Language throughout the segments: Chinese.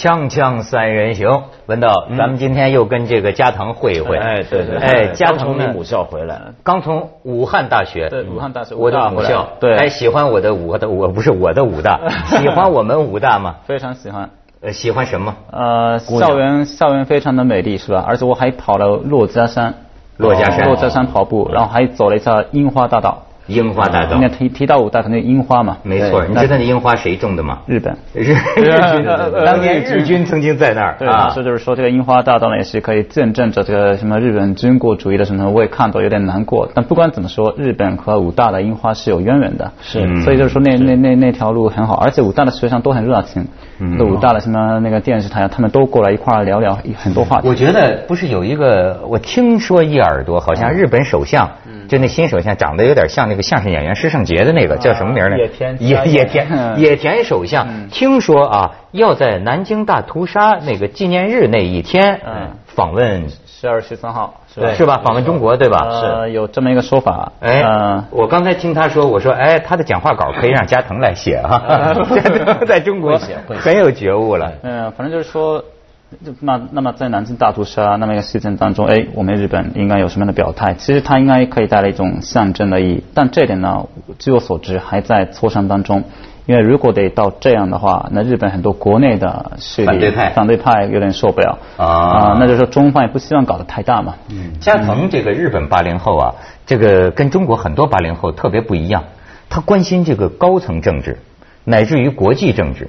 锵锵三人行，文道，咱们今天又跟这个加藤会一会。哎，对对，哎，加刚藤呢从你母校回来了，刚从武汉大学，对武汉大学我的母校，对哎，喜欢我的武的，我不是我的武大，喜欢我们武大吗？非常喜欢。呃，喜欢什么？呃，校园校园非常的美丽，是吧？而且我还跑了珞珈山，珞珈山珞珈山跑步，然后还走了一下樱花大道。樱花大道应该，提提到武大，肯定樱花嘛。没错。你知道那樱花谁种的吗？日本。日 日军，当年日军曾经在那儿对，啊所以。就是说，这个樱花大道呢，也是可以见证着这个什么日本军国主义的什么，我也看到有点难过。但不管怎么说，日本和武大的樱花是有渊源的，是嗯所以就是说那那那那条路很好，而且武大的学生都很热情，嗯那武大的什么那个电视台啊，他们都过来一块儿聊聊很多话题。我觉得不是有一个，我听说一耳朵，好像日本首相，就那新首相长得有点像那个相声演员施胜杰的那个，叫什么名儿呢？野田野野田嗯野田首相，听说啊，要在南京大屠杀那个纪念日那一天嗯访问，十二十三号是吧？是吧？访问中国，对吧？是，有这么一个说法。哎呃，我刚才听他说，我说，哎，他的讲话稿可以让加藤来写 哈，在中国很有觉悟了。嗯，反正就是说，就那那么在南京大屠杀那么一个事件当中，哎，我们日本应该有什么样的表态？其实它应该可以带来一种象征的意义，但这点呢，据我所知还在磋商当中。因为如果得到这样的话，那日本很多国内的势力反对派反对派有点受不了啊那就是说中方也不希望搞得太大嘛。嗯加藤这个日本八零后啊，这个跟中国很多八零后特别不一样，他关心这个高层政治，乃至于国际政治，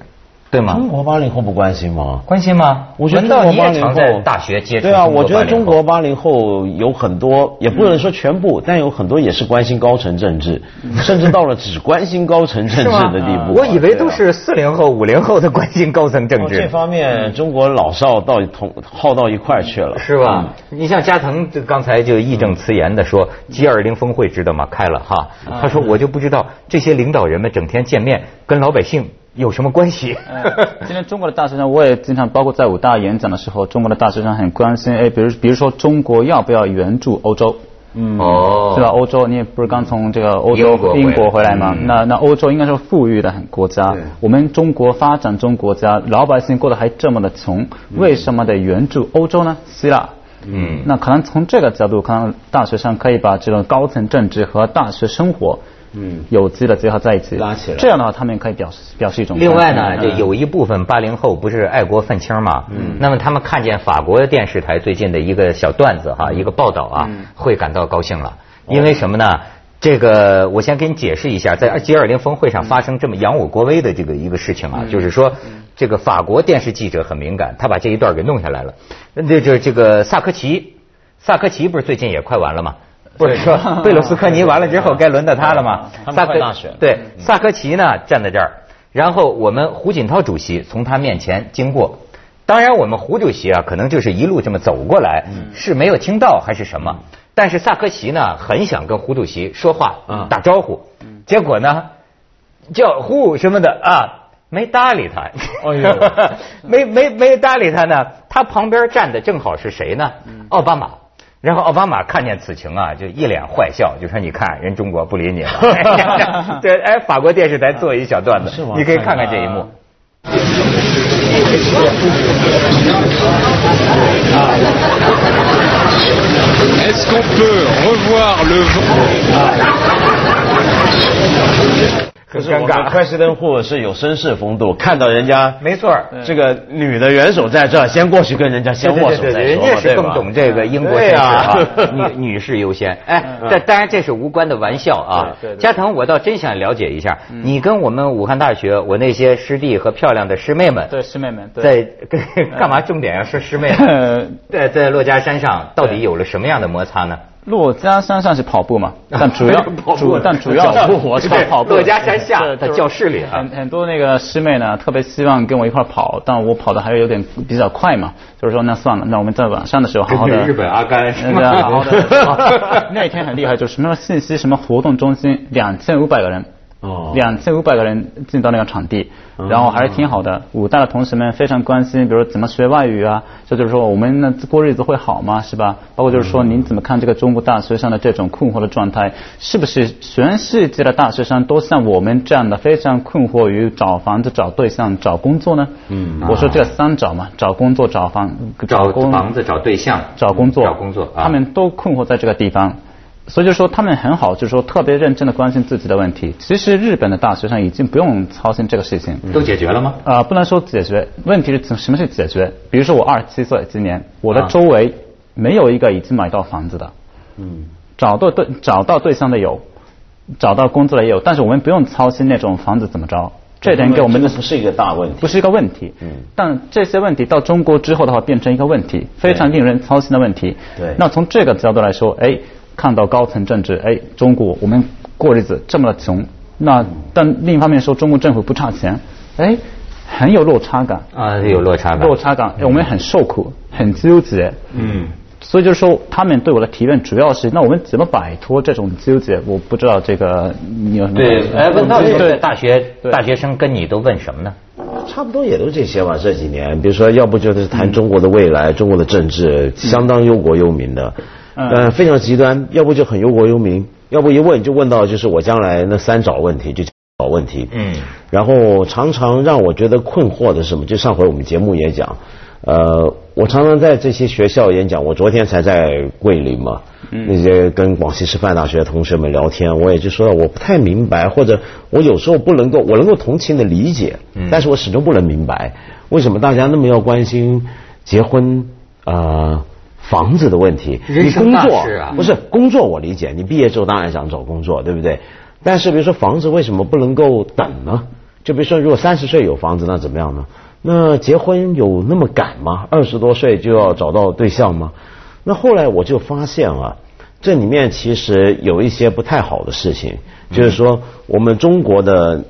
对吗？中国八零后不关心吗？关心吗？我觉得文中国八零道你也常在后大学接触对啊，我觉得中国八零后有很多，也不能说全部，但有很多也是关心高层政治，甚至到了只关心高层政治的地步。我以为都是四零后、五零后的关心高层政治这治，方面，中国老少到同耗到一块儿去了，是吧？你像加藤这刚才就义正辞严的说，G 二零峰会知道吗？开了哈，他说我就不知道这些领导人们整天见面跟老百姓有什么关系。呃今天中国的大学生，我也经常包括在武大演讲的时候，中国的大学生很关心，哎，比如比如说中国要不要援助欧洲？嗯，哦对吧？欧洲，你也不是刚从这个欧洲英国回来英国回来吗？嗯那那欧洲应该是富裕的国家，我们中国发展中国家，老百姓过得还这么的穷，为什么得援助欧洲呢？希腊。嗯那可能从这个角度，可能大学生可以把这种高层政治和大学生活，嗯。有机的最好在一起，拉起来。这样的话，他们可以表示表示一种另外呢，就有一部分八零后不是爱国愤青嘛，嗯，那么他们看见法国电视台最近的一个小段子哈，一个报道啊，会感到高兴了，因为什么呢？这个我先给你解释一下，在 G 二零峰会上发生这么扬我国威的这个一个事情啊，就是说这个法国电视记者很敏感，他把这一段给弄下来了。那就这个萨科齐，萨科齐不是最近也快完了吗？不是说 贝鲁斯科尼完了之后该轮到他了吗？他们萨科快大选对，萨科齐呢站在这儿，然后我们胡锦涛主席从他面前经过。当然，我们胡主席啊，可能就是一路这么走过来，是没有听到还是什么？但是萨科齐呢，很想跟胡主席说话、嗯打招呼，结果呢，叫胡什么的啊，没搭理他。哎呦 没没没搭理他呢。他旁边站的正好是谁呢？奥巴马。然后奥巴马看见此情啊，就一脸坏笑，就说：“你看，人中国不理你了。” 对，哎，法国电视台做一小段子是吗，你可以看看这一幕。Est-ce qu'on peut revoir le vent 可是我们 President Hu 是有绅士风度，看到人家没错这个女的元首在这儿，先过去跟人家先握手再说嘛，家是更懂这个英国对绅士。啊，女女士优先。哎，这当然这是无关的玩笑啊。加藤，我倒真想了解一下，你跟我们武汉大学我那些师弟和漂亮的师妹们，对师妹们，对。在跟 干嘛？重点要说师妹在在珞珈山上到底有了什么样的摩擦呢？珞珈山上是跑步嘛，但主要主但主要 跑步我跑步。珞珈山下在教室里啊很很多那个师妹呢，特别希望跟我一块儿跑，但我跑的还是有点比较快嘛，就是说那算了，那我们在晚上的时候好好的。日本阿甘那个好好的。那天很厉害，就是什么信息什么活动中心两千五百个人。哦两千五百个人进到那个场地，哦然后还是挺好的。武大的同学们非常关心，比如怎么学外语啊，这就是说我们呢过日子会好吗？是吧？包括就是说您怎么看这个中国大学生的这种困惑的状态？是不是全世界的大学生都像我们这样的非常困惑于找房子、找对象、找工作呢？嗯，我说这三找嘛，找工作、找房、找工房子、找对象、找工作、找工作，啊他们都困惑在这个地方。所以就说他们很好，就是说特别认真的关心自己的问题。其实日本的大学生已经不用操心这个事情。都解决了吗？啊、不能说解决，问题是什么是解决？比如说我二十七岁，今年我的啊周围没有一个已经买到房子的，嗯，找到对找到对象的有，找到工作的也有，但是我们不用操心那种房子怎么着，这点给我们的这个不是一个大问题不。是一个问题。嗯但这些问题到中国之后的话，变成一个问题，非常令人操心的问题。对那从这个角度来说，哎，看到高层政治，哎，中国我们过日子这么穷，那但另一方面说中国政府不差钱，哎，很有落差感。啊，有落差感。落差感，哎我们很受苦，很纠结。嗯。所以就是说，他们对我的提问主要是，那我们怎么摆脱这种纠结？我不知道这个你有什么对，哎，问到这对个大学大学生跟你都问什么呢？差不多也都这些吧。这几年，比如说，要不就是谈中国的未来，中国的政治相当忧国忧民的，嗯呃，非常极端；要不就很忧国忧民，要不一问就问到就是我将来那三找问题，就找问题。嗯然后常常让我觉得困惑的是什么？就上回我们节目也讲，呃，我常常在这些学校演讲。我昨天才在桂林嘛，那些跟广西师范大学的同学们聊天，我也就说了，我不太明白，或者我有时候不能够，我能够同情的理解，但是我始终不能明白，为什么大家那么要关心结婚啊、呃房子的问题？你工作不是工作，我理解，你毕业之后当然想找工作，对不对？但是比如说房子为什么不能够等呢？就比如说，如果三十岁有房子，那怎么样呢？那结婚有那么赶吗？二十多岁就要找到对象吗？那后来我就发现啊，这里面其实有一些不太好的事情，就是说我们中国的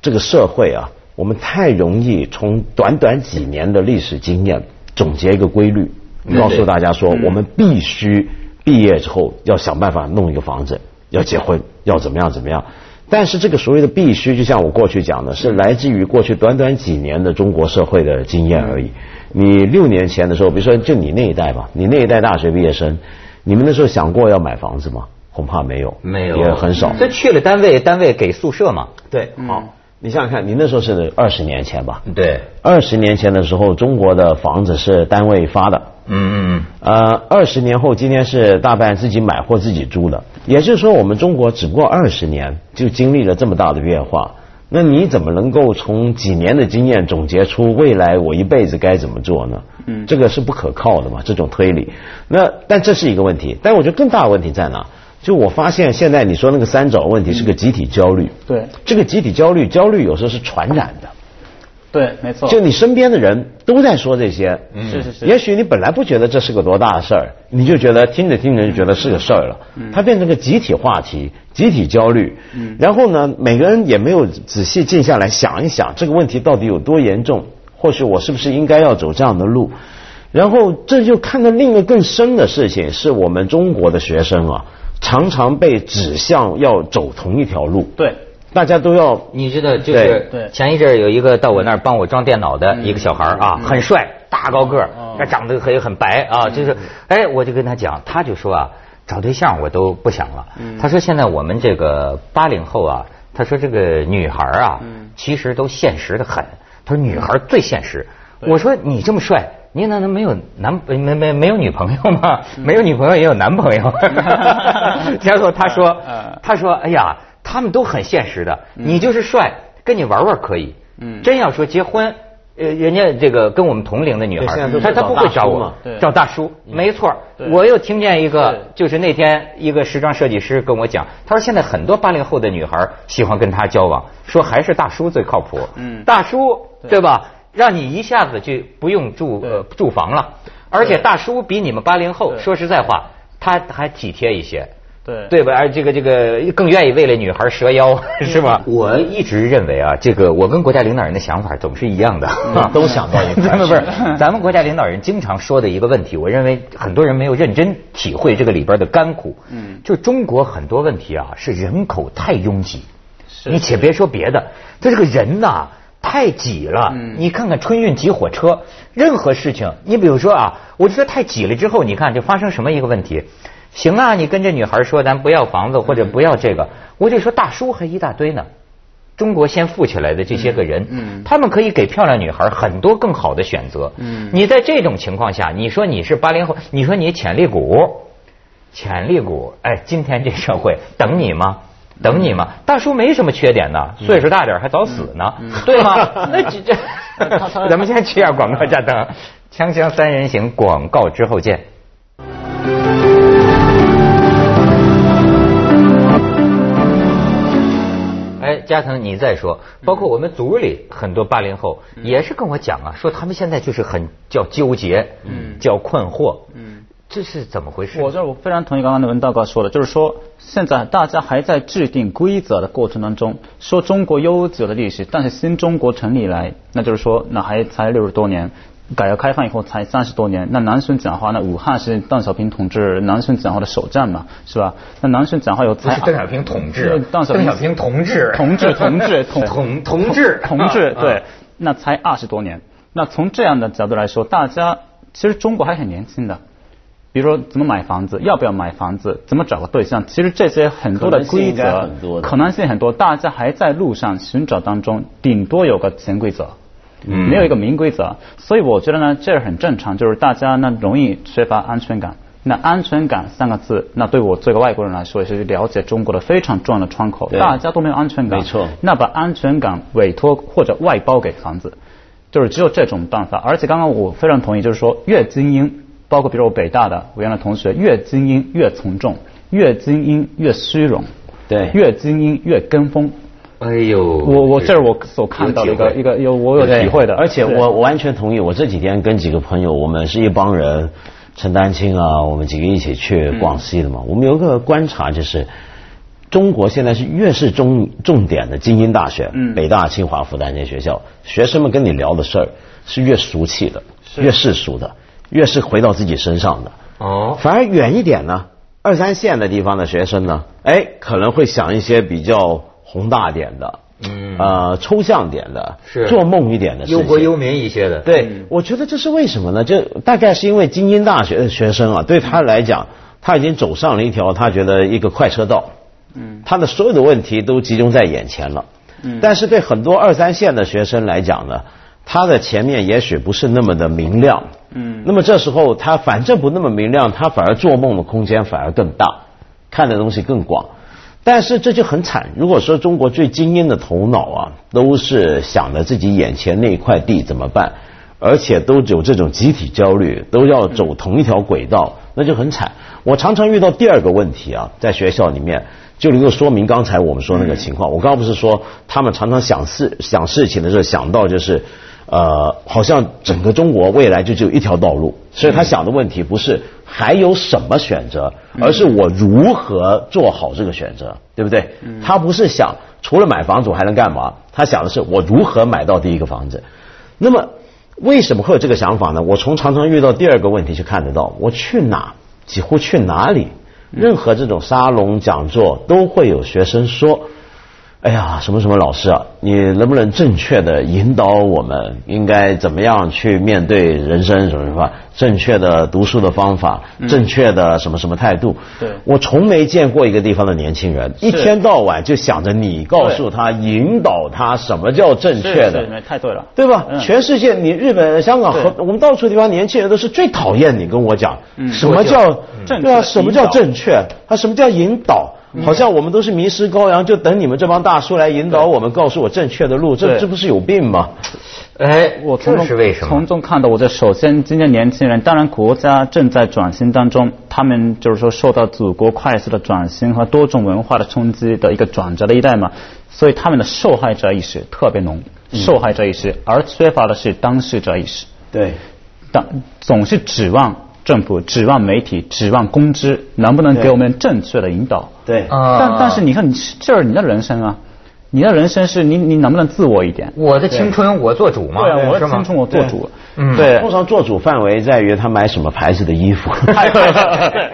这个社会啊，我们太容易从短短几年的历史经验总结一个规律，告诉大家说，我们必须毕业之后要想办法弄一个房子，要结婚，要怎么样怎么样。但是这个所谓的必须，就像我过去讲的，是来自于过去短短几年的中国社会的经验而已。你六年前的时候，比如说就你那一代吧，你那一代大学毕业生，你们那时候想过要买房子吗？恐怕没有，没有，也很少。这去了单位，单位给宿舍嘛。对，好，你想想看，你那时候是二十年前吧？对，二十年前的时候，中国的房子是单位发的。嗯嗯呃，二十年后，今天是大半自己买或自己租的。也就是说，我们中国只不过二十年就经历了这么大的变化。那你怎么能够从几年的经验总结出未来我一辈子该怎么做呢？嗯，这个是不可靠的嘛，这种推理。那但这是一个问题，但我觉得更大的问题在哪？就我发现现在你说那个三找问题是个集体焦虑。对这个集体焦虑，焦虑有时候是传染的。对，没错。就你身边的人都在说这些，是是是也许你本来不觉得这是个多大的事儿，你就觉得听着听着就觉得是个事儿了。它变成个集体话题、集体焦虑。然后呢，每个人也没有仔细静下来想一想这个问题到底有多严重，或许我是不是应该要走这样的路。然后这就看到另一个更深的事情，是我们中国的学生啊，常常被指向要走同一条路。对，大家都要你知道，就是对前一阵儿有一个到我那儿帮我装电脑的一个小孩儿啊，很帅，大高个儿长得很很白啊，就是，哎，我就跟他讲，他就说啊，找对象我都不想了。他说现在我们这个八零后啊，他说这个女孩儿啊，其实都现实的很。他说女孩最现实。我说你这么帅。你难道没有男没没没有女朋友吗？没有女朋友也有男朋友。然后他说嗯，他说，哎呀，他们都很现实的，你就是帅，跟你玩玩可以。嗯。真要说结婚，呃，人家这个跟我们同龄的女孩她她不会找我找大叔，没错。我又听见一个，就是那天一个时装设计师跟我讲，他说现在很多八零后的女孩喜欢跟他交往，说还是大叔最靠谱。嗯。大叔对吧？让你一下子就不用住呃住房了，而且大叔比你们八零后说实在话，他还体贴一些。对对吧？而这个这个更愿意为了女孩折腰，是吧？我一直认为啊，这个我跟国家领导人的想法总是一样的，都想到一块儿不是 不是，咱们国家领导人经常说的一个问题，我认为很多人没有认真体会这个里边的甘苦。嗯就中国很多问题啊，是人口太拥挤。你且别说别的，他这个人呐太挤了。嗯你看看春运挤火车，任何事情，你比如说啊，我就说太挤了之后，你看就发生什么一个问题？行啊，你跟这女孩说咱不要房子或者不要这个，我就说大叔还一大堆呢。中国先富起来的这些个人，嗯他们可以给漂亮女孩很多更好的选择。嗯你在这种情况下，你说你是八零后，你说你潜力股，潜力股，哎，今天这社会等你吗？等你嘛？大叔没什么缺点呢，岁数大点儿还早死呢，对吗？那这这，咱们先去下广告，加等锵锵三人行广告之后见。哎，加藤，你再说，包括我们组里很多八零后也是跟我讲啊，说他们现在就是很叫纠结，嗯。叫困惑，嗯，这是怎么回事？我这儿我非常同意刚刚的文道哥说的，就是说现在大家还在制定规则的过程当中，说中国悠久的历史，但是新中国成立以来，那就是说那还才六十多年。改革开放以后才三十多年，那南巡讲话，那武汉是邓小平同志南巡讲话的首站嘛，是吧？那南巡讲话有邓小平同志邓小平同志同志同志同同同志同志啊对，那才二十多年。那从这样的角度来说，大家其实中国还很年轻的。比如说怎么买房子，要不要买房子，怎么找个对象，其实这些很多的规则可能性很多，大家还在路上寻找当中，顶多有个潜规则。嗯没有一个明规则，所以我觉得呢，这很正常，就是大家呢容易缺乏安全感。那安全感三个字，那对我这个外国人来说，也是了解中国的非常重要的窗口。对大家都没有安全感，没错那把安全感委托或者外包给房子，就是只有这种办法。而且刚刚我非常同意，就是说越精英，包括比如我北大的我原来同学，越精英越从众，越精英越虚荣，对越精英越跟风。哎呦，我我这是我所看到的一个一个有我有体会的，而且我我完全同意。我这几天跟几个朋友，我们是一帮人，陈丹青啊，我们几个一起去广西的嘛。我们有个观察就是，中国现在是越是重重点的精英大学，嗯北大、清华、复旦这些学校，学生们跟你聊的事儿是越俗气的，是越世俗的，越是回到自己身上的。哦，反而远一点呢，二三线的地方的学生呢，哎，可能会想一些比较宏大点的，嗯呃，抽象点的，是做梦一点的事情。忧国忧民一些的，对，我觉得这是为什么呢？这大概是因为精英大学的学生啊，对他来讲，他已经走上了一条他觉得一个快车道，嗯他的所有的问题都集中在眼前了。嗯但是对很多二三线的学生来讲呢，他的前面也许不是那么的明亮。嗯那么这时候他反正不那么明亮，他反而做梦的空间反而更大，看的东西更广。但是这就很惨。如果说中国最精英的头脑啊，都是想着自己眼前那一块地怎么办，而且都有这种集体焦虑，都要走同一条轨道，那就很惨。我常常遇到第二个问题啊，在学校里面就能够说明刚才我们说那个情况。我刚刚不是说他们常常想事想事情的时候想到就是。呃，好像整个中国未来就只有一条道路，所以他想的问题不是还有什么选择，而是我如何做好这个选择，对不对？他不是想除了买房子我还能干嘛，他想的是我如何买到第一个房子。那么为什么会有这个想法呢？我从常常遇到第二个问题去看得到，我去哪，几乎去哪里，任何这种沙龙讲座都会有学生说。哎呀，什么什么老师啊，你能不能正确的引导我们应该怎么样去面对人生什么什么？正确的读书的方法，正确的什么什么态度？对我从没见过一个地方的年轻人一天到晚就想着你告诉他、引导他什么叫正确的。太对了，对吧？嗯全世界，你日本、香港和我们到处地方，年轻人都是最讨厌你跟我讲嗯什么叫对啊？正确什么叫正确？他，什么叫引导？好像我们都是迷失羔羊，就等你们这帮大叔来引导我们，告诉我正确的路，这这不是有病吗？哎，我从中是为什么从？中看到，我这首先，今天年轻人，当然国家正在转型当中，他们就是说受到祖国快速的转型和多种文化的冲击的一个转折的一代嘛，所以他们的受害者意识特别浓，受害者意识，而缺乏的是当事者意识。对，当总是指望政府、指望媒体、指望公知能不能给我们正确的引导。对，啊。但但是你看，你这是你的人生啊，你的人生是你你能不能自我一点？我的青春我做主嘛，对啊，我的青春我做主。嗯对通常做主范围在于他买什么牌子的衣服。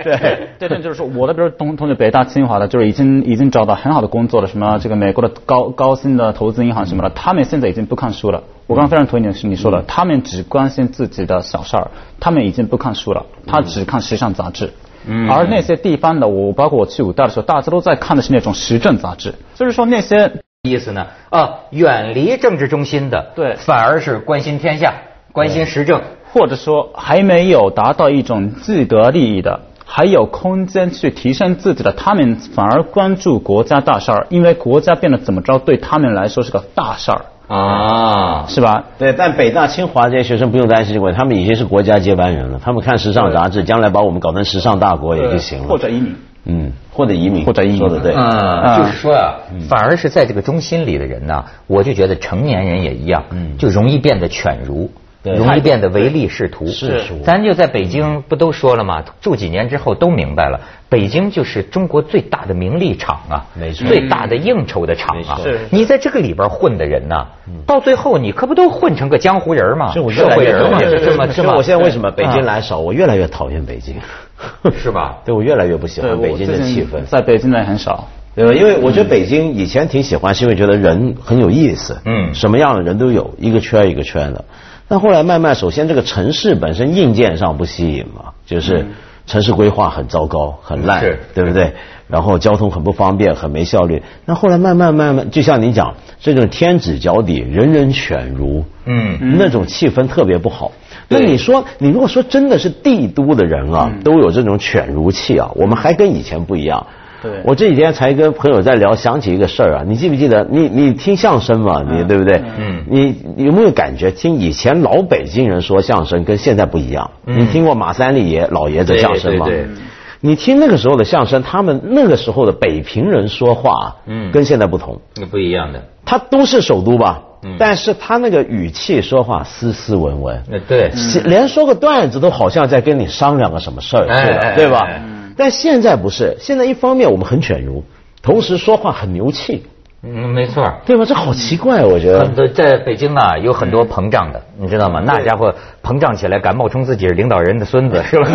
对对对，就是说我的，比如同同学北大清华的，就是已经已经找到很好的工作了，什么这个美国的高高薪的投资银行什么的，他们现在已经不看书了。我刚刚非常同意你是你说的，他们只关心自己的小事儿，他们已经不看书了，他只看时尚杂志。嗯，而那些地方的，我包括我去武大的时候，大家都在看的是那种时政杂志，就是说那些意思呢？啊，远离政治中心的，对反而是关心天下，关心时政。或者说还没有达到一种既得利益的，还有空间去提升自己的，他们反而关注国家大事儿，因为国家变得怎么着，对他们来说是个大事儿，啊，是吧？对，但北大、清华这些学生不用担心这个问题，他们已经是国家接班人了。他们看时尚杂志，将来把我们搞成时尚大国也就行了。或者移民。嗯，或者移民，或者移民说的对。嗯，就是说啊，反而是在这个中心里的人呢，我就觉得成年人也一样，嗯就容易变得犬儒。对容易变得唯利是图。是是咱就在北京不都说了吗？住几年之后都明白了，北京就是中国最大的名利场啊，没错最大的应酬的场啊。你在这个里边混的人呢，到最后你可不都混成个江湖人吗？社会人嘛，讨厌这么这么。我现在为什么北京啊来少？我越来越讨厌北京，是吧？对我越来越不喜，欢北京的气氛。在北京来很少。对吧？因为我觉得北京以前挺喜欢，是因为觉得人很有意思，嗯什么样的人都有，一个圈一个圈的。但后来慢慢，首先这个城市本身硬件上不吸引嘛，就是城市规划很糟糕、很烂，对不对？然后交通很不方便、很没效率。那后来慢慢慢慢，就像你讲，这种天子脚底，人人犬儒，嗯那种气氛特别不好。那你说，你如果说真的是帝都的人啊，都有这种犬儒气啊，我们还跟以前不一样。对我这几天才跟朋友在聊，想起一个事儿啊，你记不记得？你你听相声嘛，你对不对？嗯你有没有感觉听以前老北京人说相声跟现在不一样？嗯你听过马三立爷老爷子相声吗？对对对你听那个时候的相声，他们那个时候的北平人说话，嗯跟现在不同。那不一样的。他都是首都吧，嗯但是他那个语气说话斯斯文文，那对，连说个段子都好像在跟你商量个什么事儿似的，对吧？哎但现在不是，现在一方面我们很犬儒，同时说话很牛气，嗯，没错。对吧？这好奇怪，我觉得。很多在北京啊，有很多膨胀的，你知道吗？那家伙膨胀起来，敢冒充自己是领导人的孙子，是吧？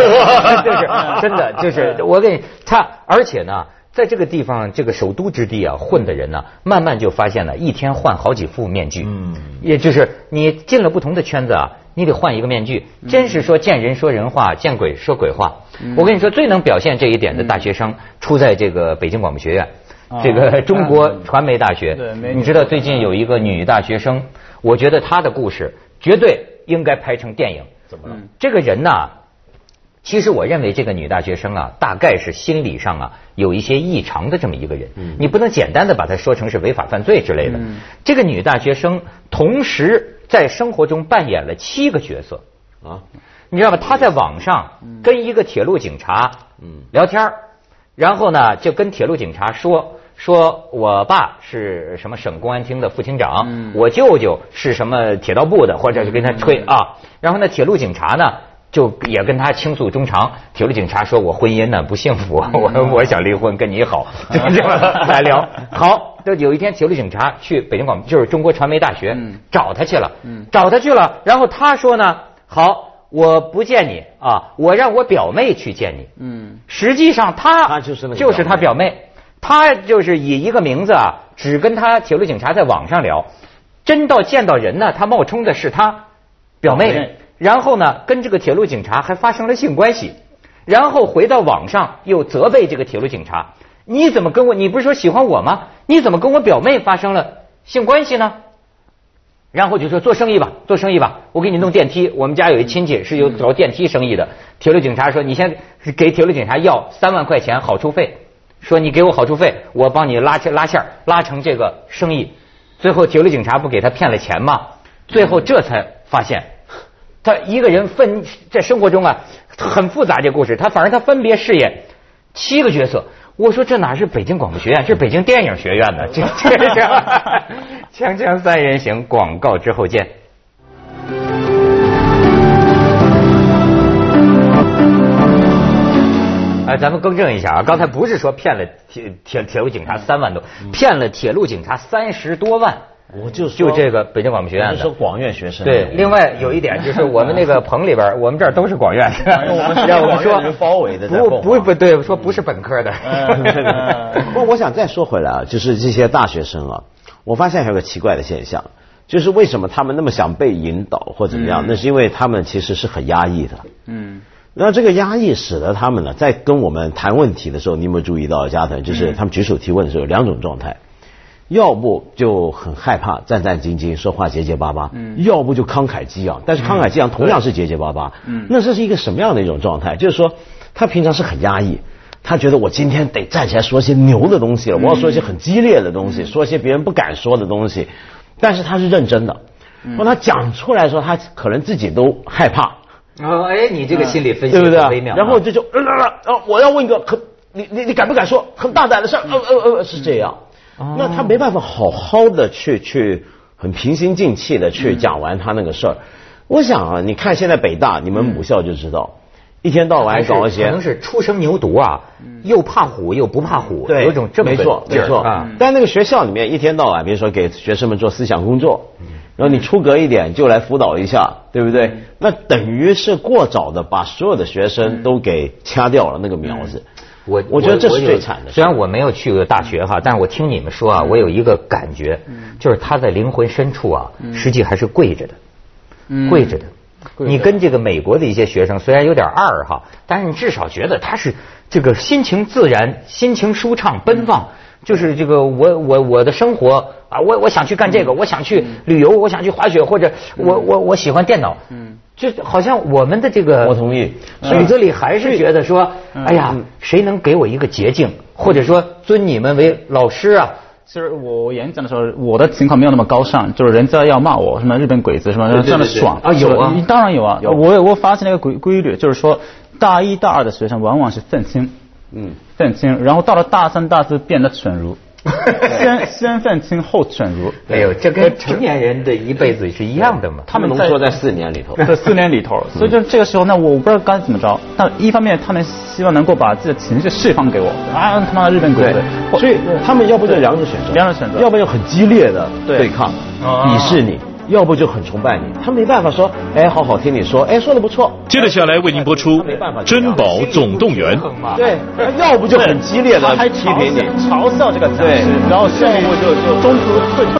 就是真的，就是我给你他，而且呢，在这个地方，这个首都之地啊，混的人呢，慢慢就发现了，一天换好几副面具。嗯，也就是你进了不同的圈子啊，你得换一个面具。真是说见人说人话，见鬼说鬼话。我跟你说，最能表现这一点的大学生，出在这个北京广播学院。这个中国传媒大学对，你知道最近有一个女大学生，我觉得她的故事绝对应该拍成电影。怎么了？这个人呐，其实我认为这个女大学生啊，大概是心理上啊有一些异常的这么一个人。你不能简单的把她说成是违法犯罪之类的。这个女大学生同时在生活中扮演了七个角色。啊，你知道吗？他在网上跟一个铁路警察聊天儿然后呢就跟铁路警察说。说我爸是什么省公安厅的副厅长，我舅舅是什么铁道部的，或者就跟他吹啊。然后呢，铁路警察呢就也跟他倾诉衷肠。铁路警察说我婚姻呢不幸福，我我想离婚，跟你好，就这么来聊。好，就有一天铁路警察去北京广就是中国传媒大学找他去了，找他去了。然后他说呢，好。我不见你啊，我让我表妹去见你。嗯，实际上他他就是就是他表妹，他就是以一个名字啊，只跟他铁路警察在网上聊，真到见到人呢，他冒充的是他表妹，然后呢，跟这个铁路警察还发生了性关系，然后回到网上又责备这个铁路警察，你怎么跟我？你不是说喜欢我吗？你怎么跟我表妹发生了性关系呢？然后就说做生意吧，做生意吧，我给你弄电梯。我们家有一亲戚是有搞电梯生意的。铁路警察说，你先给铁路警察要三万块钱好处费，说你给我好处费，我帮你拉线拉线拉成这个生意。最后铁路警察不给他骗了钱吗？最后这才发现，他一个人分在生活中啊很复杂这故事，他反正他分别饰演七个角色。我说这哪是北京广播学院，这是北京电影学院呢？这这这，锵锵三人行，广告之后见。哎，咱们更正一下啊，刚才不是说骗了铁铁铁路警察三万多，骗了铁路警察三十多万。我就就这个北京广播学院的，说广院学生。对，另外有一点就是我们那个棚里边，我们这儿都是广院的，让我们说包围的，不不不对，说不是本科的。不过我想再说回来啊，就是这些大学生啊，我发现还有个奇怪的现象，就是为什么他们那么想被引导或怎么样？那是因为他们其实是很压抑的。嗯。那这个压抑使得他们呢，在跟我们谈问题的时候，你有没有注意到，加藤？就是他们举手提问的时候有两种状态。要不就很害怕，战战兢兢，说话结结巴巴；嗯要不就慷慨激昂，但是慷慨激昂同样是结结巴巴。嗯那这是一个什么样的一种状态？就是说，他平常是很压抑，他觉得我今天得站起来说些牛的东西了，我要说一些很激烈的东西，说一些别人不敢说的东西。但是他是认真的，当他讲出来的时候，他可能自己都害怕。哦，哎，你这个心理分析对不对？微妙。然后这就呃呃，我要问一个很，你你你敢不敢说很大胆的事儿？呃呃呃，是这样。那他没办法好好的去去很平心静气的去讲完他那个事儿。我想啊，你看现在北大你们母校就知道，一天到晚搞一些，可能是初生牛犊啊，又怕虎又不怕虎，有种这么没错没错。啊。但那个学校里面一天到晚，比如说给学生们做思想工作，然后你出格一点就来辅导一下，对不对？那等于是过早的把所有的学生都给掐掉了那个苗子。我我觉得这是最惨的。虽然我没有去过大学哈，但是我听你们说啊，我有一个感觉，就是他在灵魂深处啊，实际还是跪着的，跪着的。你跟这个美国的一些学生虽然有点二哈，但是你至少觉得他是这个心情自然、心情舒畅、奔放。就是这个我我我的生活啊，我我想去干这个，我想去旅游，我想去滑雪，或者我我我喜欢电脑。嗯。就好像我们的这个，我同意，骨子里还是觉得说，哎呀，谁能给我一个捷径，或者说尊你们为老师啊？其实我演讲的时候，我的情况没有那么高尚，就是人家要骂我什么日本鬼子什么这样的爽。啊，有啊，当然有啊，我我发现了一个规规律，就是说大一大二的学生往往是愤青，嗯，愤青，然后到了大三大四变得蠢儒。先先愤青后犬儒，没有，这跟成年人的一辈子是一样的嘛？他们浓缩在四年里头，在四年里头，所以就这个时候，那我不知道该怎么着。但一方面，他们希望能够把自己的情绪释放给我，啊，他妈的日本鬼子，所以他们要不就两种选择，两种选择，要不就很激烈的对。抗，鄙视你。要不就很崇拜你，他没办法说，哎，好好听你说，哎，说的不错。接着下来为您播出《珍宝总动员》。对，要不就很激烈的批评你，嘲笑这个词，然后要不就就中途退。